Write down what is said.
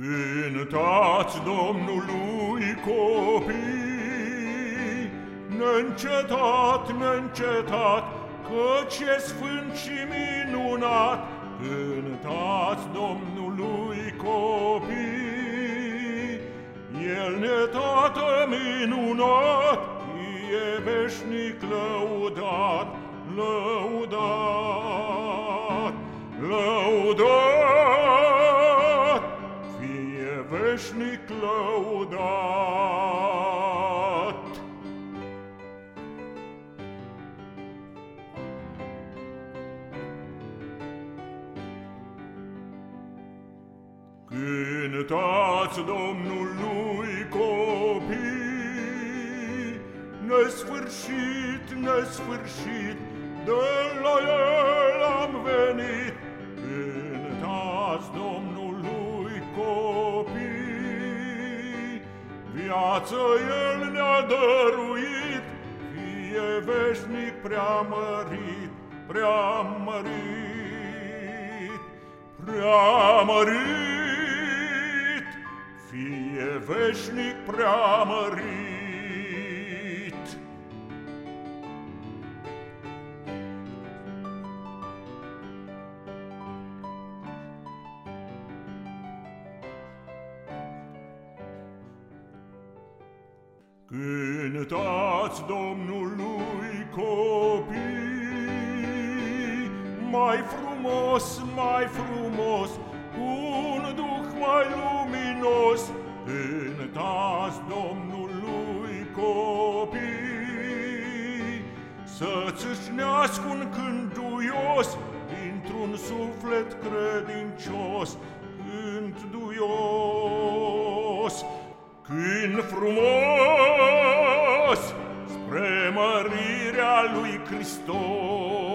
Cântați Domnului copii, Neîncetat, neîncetat, Căci e sfânt și minunat. Cântați Domnului copii, El ne tată minunat, E veșnic lăudat, lăudat, veșnic lăudat. Cântați Domnului copii, Nesfârșit, nesfârșit, De la Viață El ne-a dăruit, Fie veșnic preamărit, preamărit, preamărit fie veșnic preamărit. Cântați Domnului copii, mai frumos, mai frumos, un duh mai luminos, Cântați Domnului copii, Să-ți îșnească un duios Dintr-un suflet credincios, Cânt duios, cânt frumos, lui Hristos.